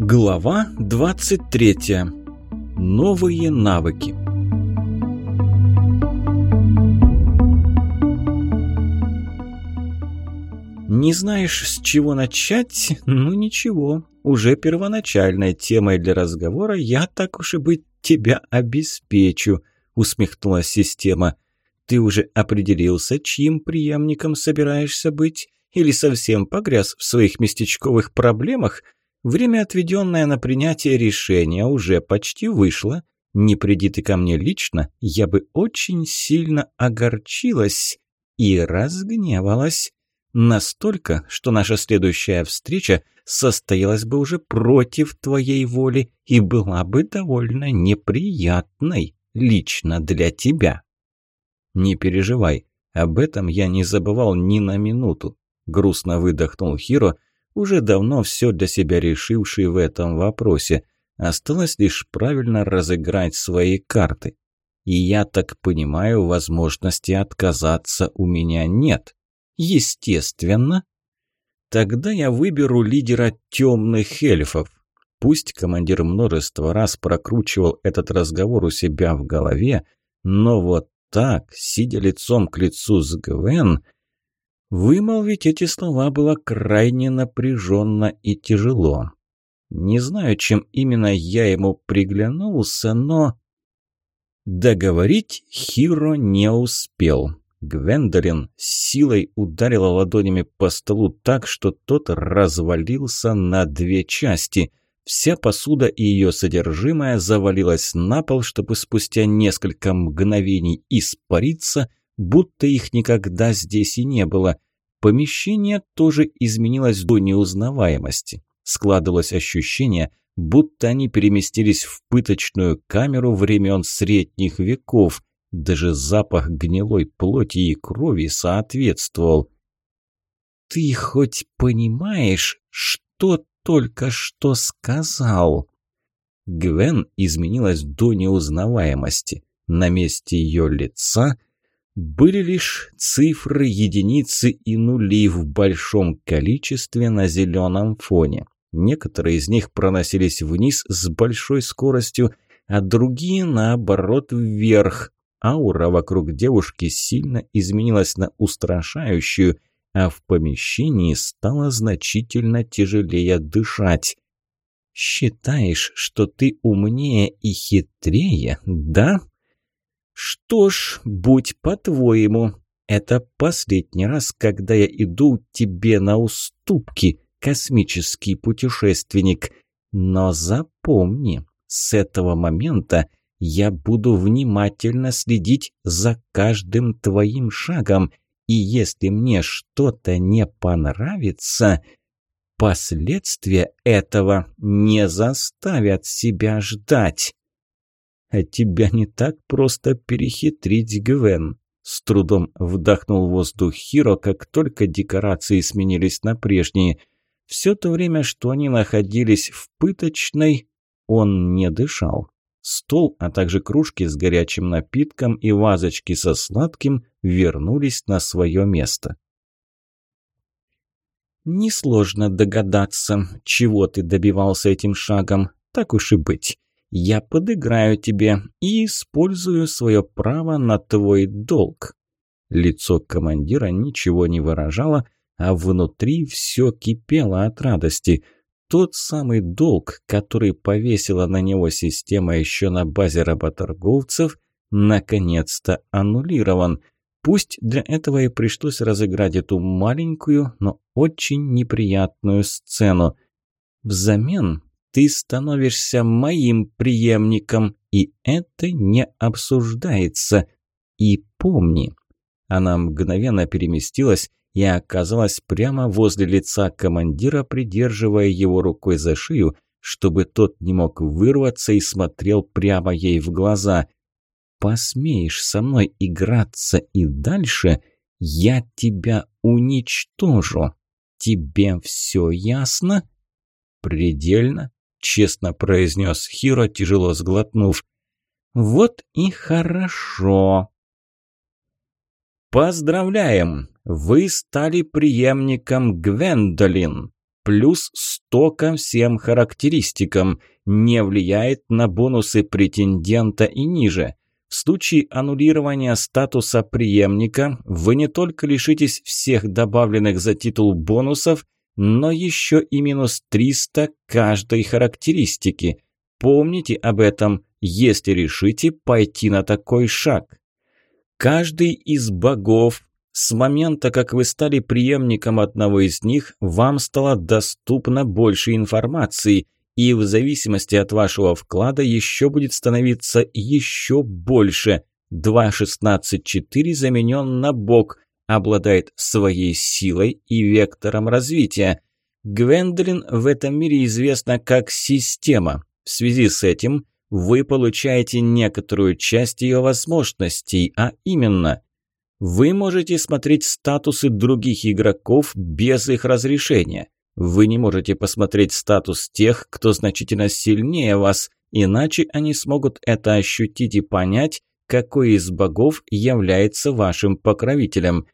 Глава 23. Новые навыки. Не знаешь, с чего начать? Ну ничего, уже первоначальной темой для разговора я, так уж и быть, тебя обеспечу, усмехнулась система. Ты уже определился, чьим преемником собираешься быть? Или совсем погряз в своих местечковых проблемах? Время, отведенное на принятие решения, уже почти вышло. Не приди ты ко мне лично, я бы очень сильно огорчилась и разгневалась. Настолько, что наша следующая встреча состоялась бы уже против твоей воли и была бы довольно неприятной лично для тебя. «Не переживай, об этом я не забывал ни на минуту», – грустно выдохнул Хиро, уже давно все для себя решивший в этом вопросе. Осталось лишь правильно разыграть свои карты. И я так понимаю, возможности отказаться у меня нет. Естественно. Тогда я выберу лидера темных эльфов. Пусть командир множество раз прокручивал этот разговор у себя в голове, но вот так, сидя лицом к лицу с Гвен, вымолвить эти слова было крайне напряженно и тяжело. Не знаю, чем именно я ему приглянулся, но... Договорить Хиро не успел. Гвендолин силой ударила ладонями по столу так, что тот развалился на две части – Вся посуда и ее содержимое завалилась на пол, чтобы спустя несколько мгновений испариться, будто их никогда здесь и не было. Помещение тоже изменилось до неузнаваемости. Складывалось ощущение, будто они переместились в пыточную камеру времен средних веков. Даже запах гнилой плоти и крови соответствовал. «Ты хоть понимаешь, что только что сказал?» Гвен изменилась до неузнаваемости. На месте ее лица были лишь цифры, единицы и нули в большом количестве на зеленом фоне. Некоторые из них проносились вниз с большой скоростью, а другие, наоборот, вверх. Аура вокруг девушки сильно изменилась на устрашающую, а в помещении стало значительно тяжелее дышать. «Считаешь, что ты умнее и хитрее, да?» «Что ж, будь по-твоему. Это последний раз, когда я иду тебе на уступки, космический путешественник. Но запомни, с этого момента я буду внимательно следить за каждым твоим шагом – и если мне что-то не понравится, последствия этого не заставят себя ждать. А тебя не так просто перехитрить, Гвен. С трудом вдохнул воздух Хиро, как только декорации сменились на прежние. Все то время, что они находились в пыточной, он не дышал. Стол, а также кружки с горячим напитком и вазочки со сладким вернулись на свое место. «Несложно догадаться, чего ты добивался этим шагом. Так уж и быть. Я подыграю тебе и использую свое право на твой долг». Лицо командира ничего не выражало, а внутри все кипело от радости – тот самый долг, который повесила на него система еще на базе работорговцев, наконец-то аннулирован. Пусть для этого и пришлось разыграть эту маленькую, но очень неприятную сцену. Взамен ты становишься моим преемником, и это не обсуждается. И помни, она мгновенно переместилась и оказалась прямо возле лица командира, придерживая его рукой за шею, чтобы тот не мог вырваться и смотрел прямо ей в глаза. «Посмеешь со мной играться и дальше, я тебя уничтожу. Тебе все ясно?» «Предельно», – честно произнес Хиро, тяжело сглотнув. «Вот и хорошо». «Поздравляем! Вы стали преемником Гвендолин!» плюс 100 ко всем характеристикам, не влияет на бонусы претендента и ниже. В случае аннулирования статуса преемника вы не только лишитесь всех добавленных за титул бонусов, но еще и минус 300 каждой характеристики. Помните об этом, если решите пойти на такой шаг. Каждый из богов с момента, как вы стали преемником одного из них, вам стало доступно больше информации, и в зависимости от вашего вклада еще будет становиться еще больше. 2.16.4 заменен на бог, обладает своей силой и вектором развития. Гвендолин в этом мире известна как система. В связи с этим вы получаете некоторую часть ее возможностей, а именно – вы можете смотреть статусы других игроков без их разрешения. Вы не можете посмотреть статус тех, кто значительно сильнее вас, иначе они смогут это ощутить и понять, какой из богов является вашим покровителем.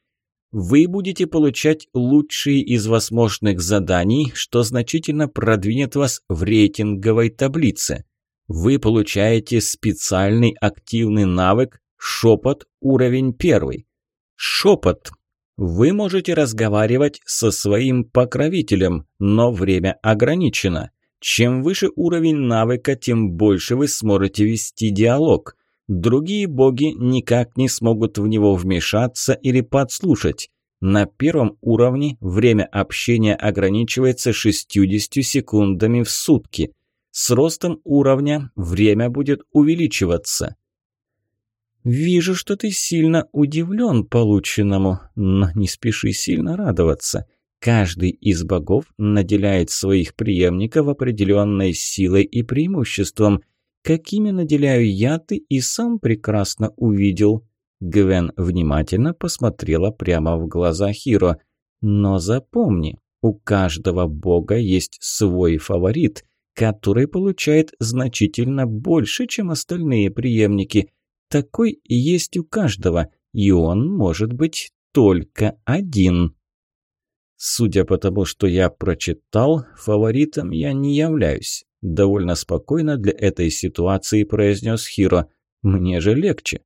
Вы будете получать лучшие из возможных заданий, что значительно продвинет вас в рейтинговой таблице. Вы получаете специальный активный навык «Шепот» уровень первый. Шепот. Вы можете разговаривать со своим покровителем, но время ограничено. Чем выше уровень навыка, тем больше вы сможете вести диалог. Другие боги никак не смогут в него вмешаться или подслушать. На первом уровне время общения ограничивается 60 секундами в сутки. С ростом уровня время будет увеличиваться. «Вижу, что ты сильно удивлен полученному, но не спеши сильно радоваться. Каждый из богов наделяет своих преемников определенной силой и преимуществом. Какими наделяю я, ты и сам прекрасно увидел». Гвен внимательно посмотрела прямо в глаза Хиро. «Но запомни, у каждого бога есть свой фаворит, который получает значительно больше, чем остальные преемники». Такой есть у каждого, и он может быть только один. Судя по тому, что я прочитал, фаворитом я не являюсь. Довольно спокойно для этой ситуации произнес Хиро. Мне же легче.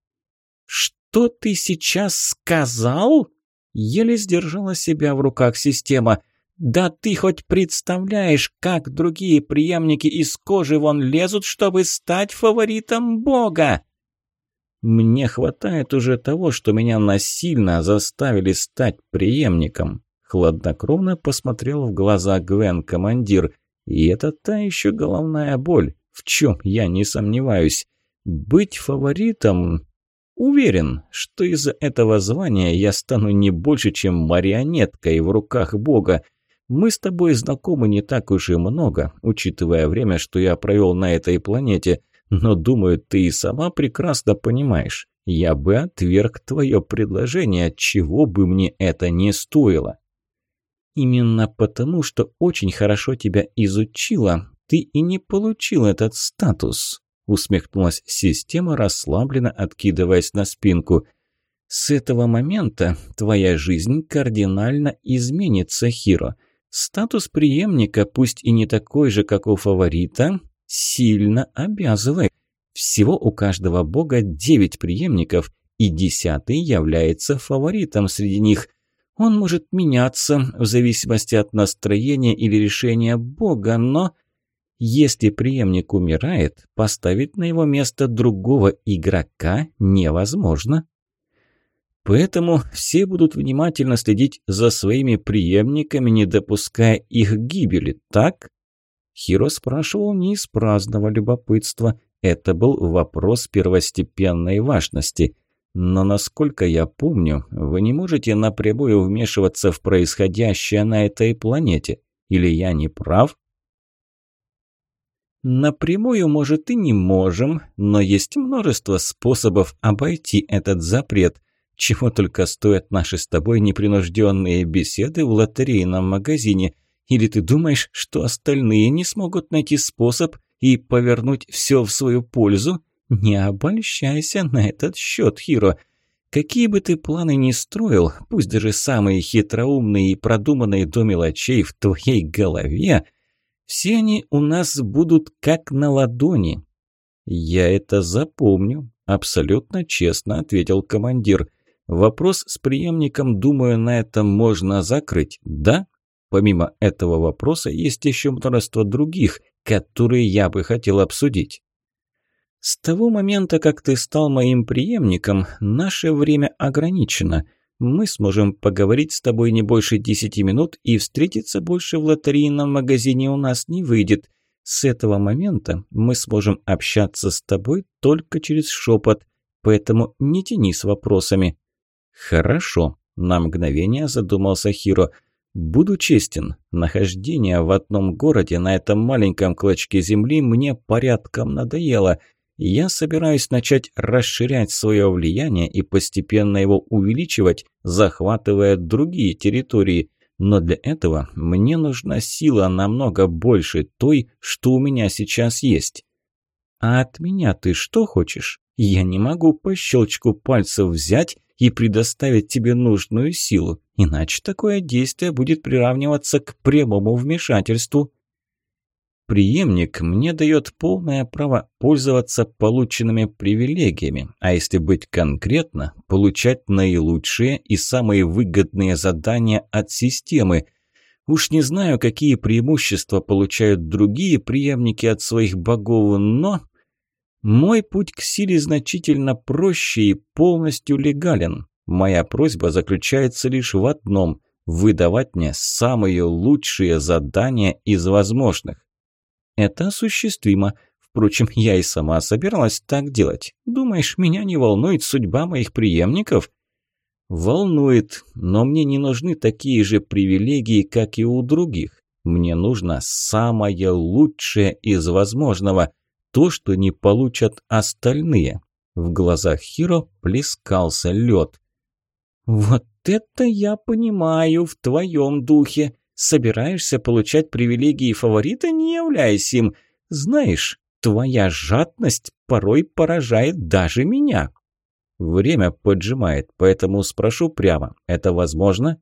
Что ты сейчас сказал? Еле сдержала себя в руках система. Да ты хоть представляешь, как другие преемники из кожи вон лезут, чтобы стать фаворитом бога? Мне хватает уже того, что меня насильно заставили стать преемником. Хладнокровно посмотрел в глаза Гвен командир. И это та еще головная боль, в чем я не сомневаюсь. Быть фаворитом... Уверен, что из-за этого звания я стану не больше, чем марионеткой в руках Бога. Мы с тобой знакомы не так уж и много, учитывая время, что я провел на этой планете. Но, думаю, ты и сама прекрасно понимаешь, я бы отверг твое предложение, чего бы мне это не стоило. Именно потому, что очень хорошо тебя изучила, ты и не получил этот статус, усмехнулась система, расслабленно откидываясь на спинку. С этого момента твоя жизнь кардинально изменится, Хиро. Статус преемника, пусть и не такой же, как у фаворита, сильно обязывает. Всего у каждого бога девять преемников, и десятый является фаворитом среди них. Он может меняться в зависимости от настроения или решения бога, но если преемник умирает, поставить на его место другого игрока невозможно. Поэтому все будут внимательно следить за своими преемниками, не допуская их гибели, так? Хиро спрашивал не из праздного любопытства. Это был вопрос первостепенной важности. Но, насколько я помню, вы не можете напрямую вмешиваться в происходящее на этой планете. Или я не прав? Напрямую, может, и не можем, но есть множество способов обойти этот запрет. Чего только стоят наши с тобой непринужденные беседы в лотерейном магазине – или ты думаешь, что остальные не смогут найти способ и повернуть все в свою пользу? Не обольщайся на этот счет, Хиро. Какие бы ты планы ни строил, пусть даже самые хитроумные и продуманные до мелочей в твоей голове, все они у нас будут как на ладони. Я это запомню, абсолютно честно ответил командир. Вопрос с преемником, думаю, на этом можно закрыть, да? Помимо этого вопроса есть еще множество других, которые я бы хотел обсудить. С того момента, как ты стал моим преемником, наше время ограничено. Мы сможем поговорить с тобой не больше десяти минут, и встретиться больше в лотерейном магазине у нас не выйдет. С этого момента мы сможем общаться с тобой только через шепот, поэтому не тяни с вопросами». «Хорошо», – на мгновение задумался Хиро. «Буду честен, нахождение в одном городе на этом маленьком клочке земли мне порядком надоело». Я собираюсь начать расширять свое влияние и постепенно его увеличивать, захватывая другие территории. Но для этого мне нужна сила намного больше той, что у меня сейчас есть. А от меня ты что хочешь? Я не могу по щелчку пальцев взять и предоставить тебе нужную силу, иначе такое действие будет приравниваться к прямому вмешательству. Приемник мне дает полное право пользоваться полученными привилегиями, а если быть конкретно, получать наилучшие и самые выгодные задания от системы. Уж не знаю, какие преимущества получают другие преемники от своих богов, но... Мой путь к силе значительно проще и полностью легален. Моя просьба заключается лишь в одном – выдавать мне самые лучшие задания из возможных. Это осуществимо. Впрочем, я и сама собиралась так делать. Думаешь, меня не волнует судьба моих преемников? Волнует, но мне не нужны такие же привилегии, как и у других. Мне нужно самое лучшее из возможного, то, что не получат остальные. В глазах Хиро плескался лед. «Вот это я понимаю в твоем духе!» Собираешься получать привилегии фаворита, не являясь им. Знаешь, твоя жадность порой поражает даже меня. Время поджимает, поэтому спрошу прямо. Это возможно?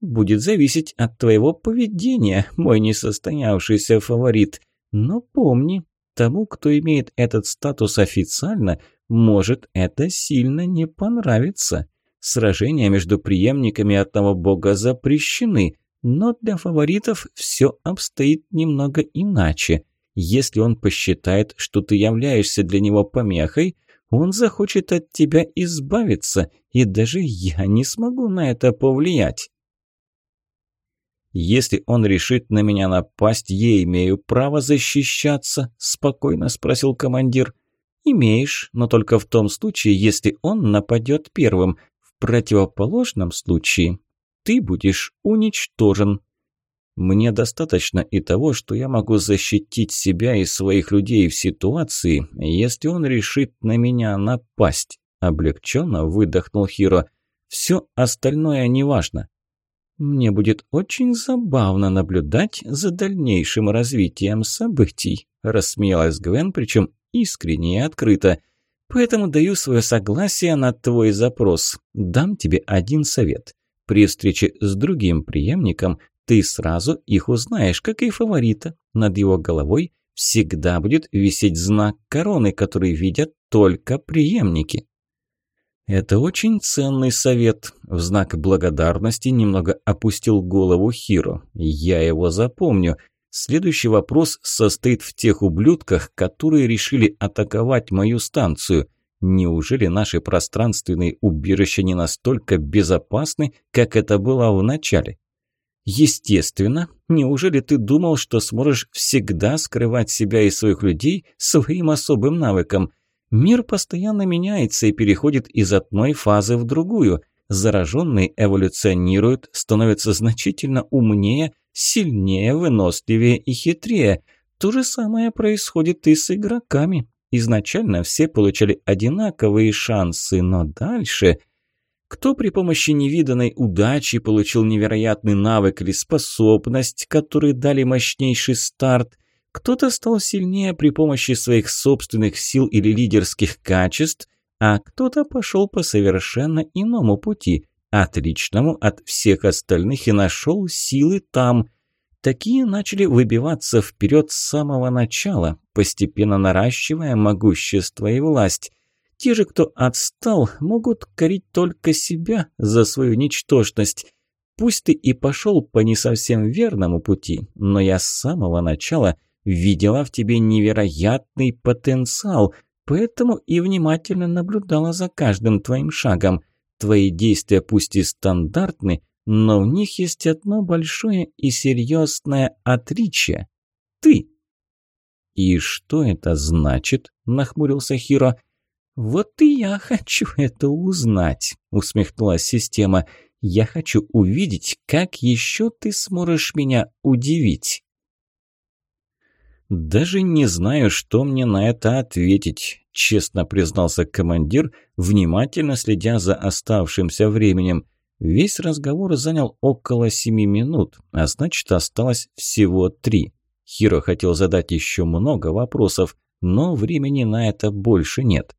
Будет зависеть от твоего поведения, мой несостоявшийся фаворит. Но помни, тому, кто имеет этот статус официально, может это сильно не понравиться. Сражения между преемниками одного бога запрещены, но для фаворитов все обстоит немного иначе. Если он посчитает, что ты являешься для него помехой, он захочет от тебя избавиться, и даже я не смогу на это повлиять. «Если он решит на меня напасть, я имею право защищаться?» – спокойно спросил командир. «Имеешь, но только в том случае, если он нападет первым. В противоположном случае ты будешь уничтожен. Мне достаточно и того, что я могу защитить себя и своих людей в ситуации, если он решит на меня напасть. Облегченно выдохнул Хиро. Все остальное неважно. Мне будет очень забавно наблюдать за дальнейшим развитием событий, рассмеялась Гвен, причем искренне и открыто. Поэтому даю свое согласие на твой запрос. Дам тебе один совет. При встрече с другим преемником ты сразу их узнаешь, как и фаворита. Над его головой всегда будет висеть знак короны, который видят только преемники. Это очень ценный совет. В знак благодарности немного опустил голову Хиро. Я его запомню. Следующий вопрос состоит в тех ублюдках, которые решили атаковать мою станцию – Неужели наши пространственные убежища не настолько безопасны, как это было в начале? Естественно, неужели ты думал, что сможешь всегда скрывать себя и своих людей своим особым навыком? Мир постоянно меняется и переходит из одной фазы в другую. Зараженные эволюционируют, становятся значительно умнее, сильнее, выносливее и хитрее. То же самое происходит и с игроками. Изначально все получали одинаковые шансы, но дальше... Кто при помощи невиданной удачи получил невероятный навык или способность, которые дали мощнейший старт, кто-то стал сильнее при помощи своих собственных сил или лидерских качеств, а кто-то пошел по совершенно иному пути, отличному от всех остальных и нашел силы там. Такие начали выбиваться вперед с самого начала, постепенно наращивая могущество и власть. Те же, кто отстал, могут корить только себя за свою ничтожность. Пусть ты и пошел по не совсем верному пути, но я с самого начала видела в тебе невероятный потенциал, поэтому и внимательно наблюдала за каждым твоим шагом. Твои действия пусть и стандартны, но в них есть одно большое и серьезное отличие. Ты. «И что это значит?» – нахмурился Хиро. «Вот и я хочу это узнать», – усмехнулась система. «Я хочу увидеть, как еще ты сможешь меня удивить». «Даже не знаю, что мне на это ответить», – честно признался командир, внимательно следя за оставшимся временем. Весь разговор занял около семи минут, а значит, осталось всего три. Хиро хотел задать еще много вопросов, но времени на это больше нет.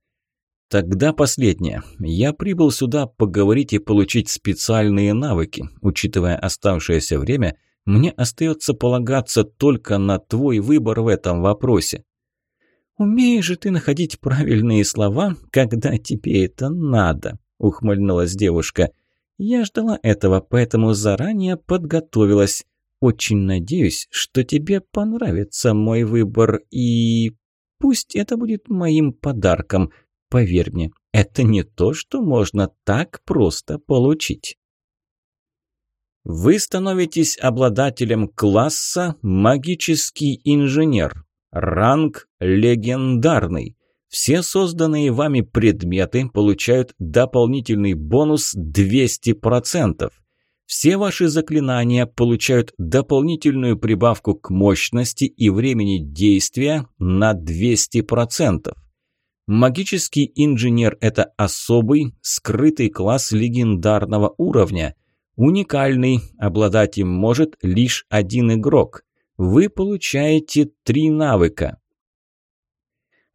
Тогда последнее. Я прибыл сюда поговорить и получить специальные навыки. Учитывая оставшееся время, мне остается полагаться только на твой выбор в этом вопросе. «Умеешь же ты находить правильные слова, когда тебе это надо», – ухмыльнулась девушка. «Я ждала этого, поэтому заранее подготовилась. Очень надеюсь, что тебе понравится мой выбор и... Пусть это будет моим подарком. Поверь мне, это не то, что можно так просто получить. Вы становитесь обладателем класса «Магический инженер». Ранг «Легендарный». Все созданные вами предметы получают дополнительный бонус 200%. Все ваши заклинания получают дополнительную прибавку к мощности и времени действия на 200%. Магический инженер – это особый, скрытый класс легендарного уровня. Уникальный, обладать им может лишь один игрок. Вы получаете три навыка.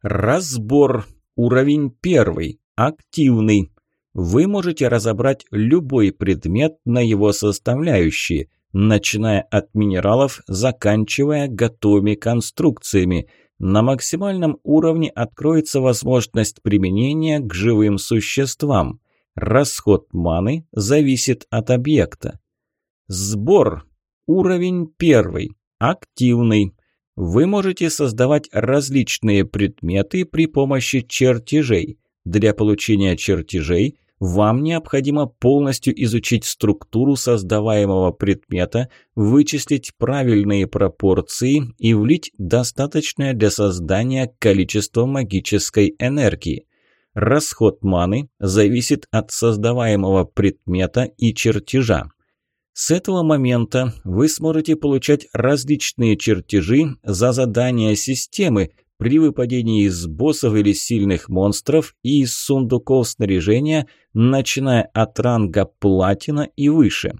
Разбор. Уровень первый. Активный. Вы можете разобрать любой предмет на его составляющие, начиная от минералов, заканчивая готовыми конструкциями – на максимальном уровне откроется возможность применения к живым существам. Расход маны зависит от объекта. Сбор. Уровень первый. Активный. Вы можете создавать различные предметы при помощи чертежей. Для получения чертежей вам необходимо полностью изучить структуру создаваемого предмета, вычислить правильные пропорции и влить достаточное для создания количество магической энергии. Расход маны зависит от создаваемого предмета и чертежа. С этого момента вы сможете получать различные чертежи за задания системы, при выпадении из боссов или сильных монстров и из сундуков снаряжения, начиная от ранга платина и выше.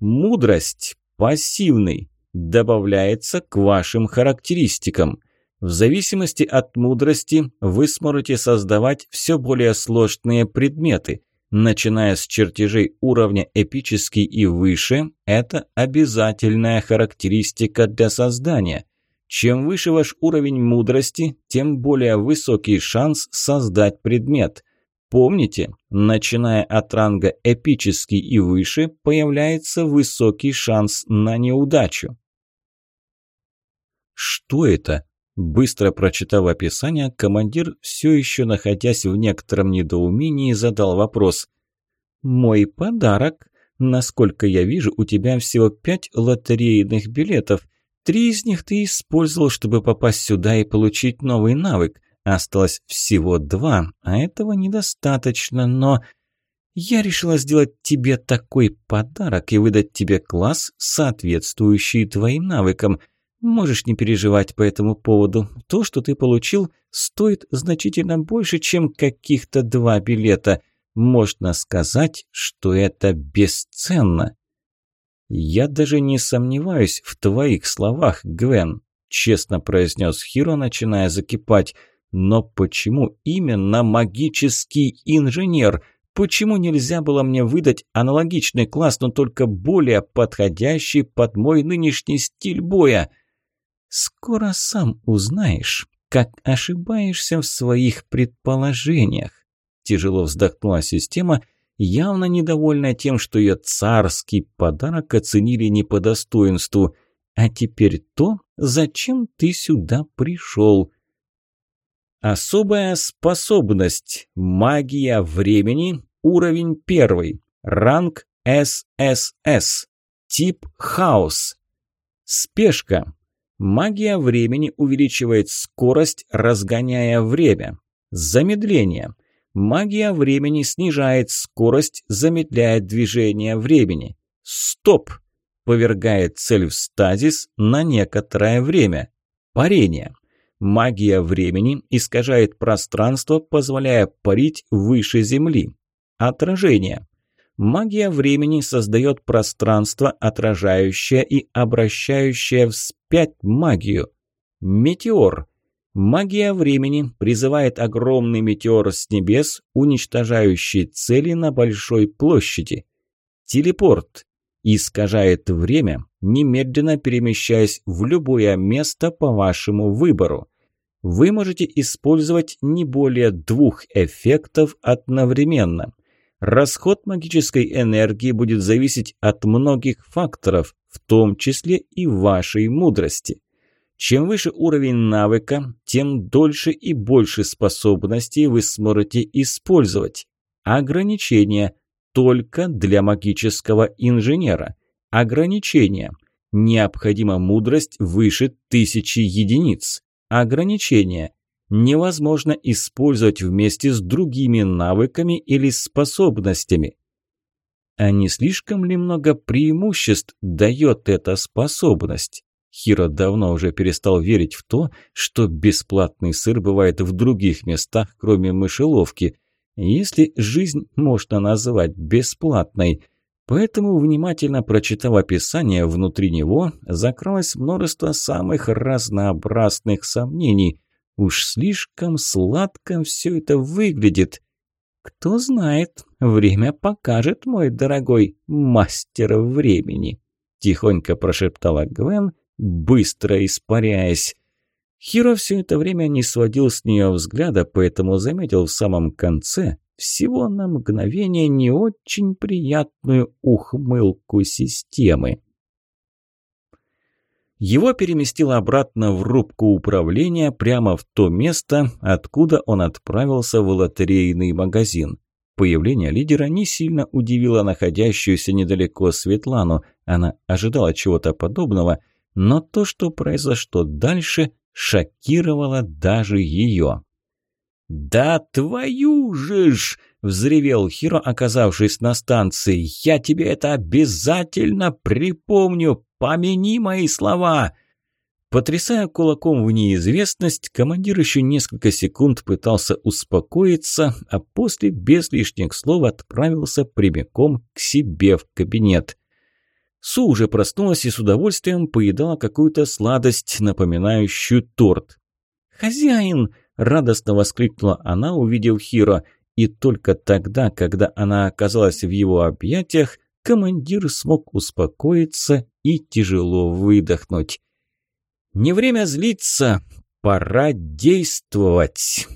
Мудрость пассивный добавляется к вашим характеристикам. В зависимости от мудрости вы сможете создавать все более сложные предметы. Начиная с чертежей уровня эпический и выше, это обязательная характеристика для создания – чем выше ваш уровень мудрости, тем более высокий шанс создать предмет. Помните, начиная от ранга эпический и выше, появляется высокий шанс на неудачу. Что это? Быстро прочитав описание, командир, все еще находясь в некотором недоумении, задал вопрос. «Мой подарок. Насколько я вижу, у тебя всего пять лотерейных билетов. Три из них ты использовал, чтобы попасть сюда и получить новый навык. Осталось всего два, а этого недостаточно, но... Я решила сделать тебе такой подарок и выдать тебе класс, соответствующий твоим навыкам. Можешь не переживать по этому поводу. То, что ты получил, стоит значительно больше, чем каких-то два билета. Можно сказать, что это бесценно. «Я даже не сомневаюсь в твоих словах, Гвен», – честно произнес Хиро, начиная закипать. Но почему именно магический инженер? Почему нельзя было мне выдать аналогичный класс, но только более подходящий под мой нынешний стиль боя? Скоро сам узнаешь, как ошибаешься в своих предположениях. Тяжело вздохнула система, явно недовольная тем, что ее царский подарок оценили не по достоинству. А теперь то, зачем ты сюда пришел. Особая способность. Магия времени. Уровень первый. Ранг ССС. Тип хаос. Спешка. Магия времени увеличивает скорость, разгоняя время. Замедление. Магия времени снижает скорость, замедляет движение времени. Стоп. Повергает цель в стазис на некоторое время. Парение. Магия времени искажает пространство, позволяя парить выше Земли. Отражение. Магия времени создает пространство, отражающее и обращающее вспять магию. Метеор. Магия времени призывает огромный метеор с небес, уничтожающий цели на большой площади. Телепорт. Искажает время, немедленно перемещаясь в любое место по вашему выбору вы можете использовать не более двух эффектов одновременно. Расход магической энергии будет зависеть от многих факторов, в том числе и вашей мудрости. Чем выше уровень навыка, тем дольше и больше способностей вы сможете использовать. Ограничения только для магического инженера. Ограничения. Необходима мудрость выше тысячи единиц. Ограничения невозможно использовать вместе с другими навыками или способностями. А не слишком ли много преимуществ дает эта способность? Хиро давно уже перестал верить в то, что бесплатный сыр бывает в других местах, кроме мышеловки, если жизнь можно назвать бесплатной. Поэтому, внимательно прочитав описание внутри него, закралось множество самых разнообразных сомнений. Уж слишком сладко все это выглядит. Кто знает, время покажет, мой дорогой мастер времени. Тихонько прошептала Гвен, быстро испаряясь. Хиро все это время не сводил с нее взгляда, поэтому заметил в самом конце, всего на мгновение не очень приятную ухмылку системы. Его переместило обратно в рубку управления прямо в то место, откуда он отправился в лотерейный магазин. Появление лидера не сильно удивило находящуюся недалеко Светлану. Она ожидала чего-то подобного, но то, что произошло дальше, шокировало даже ее. «Да твою же ж!» – взревел Хиро, оказавшись на станции. «Я тебе это обязательно припомню! Помяни мои слова!» Потрясая кулаком в неизвестность, командир еще несколько секунд пытался успокоиться, а после без лишних слов отправился прямиком к себе в кабинет. Су уже проснулась и с удовольствием поедала какую-то сладость, напоминающую торт. «Хозяин!» радостно воскликнула она, увидев Хиро. И только тогда, когда она оказалась в его объятиях, командир смог успокоиться и тяжело выдохнуть. «Не время злиться, пора действовать!»